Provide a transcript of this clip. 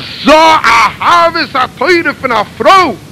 so a harvest a teure von a Frau.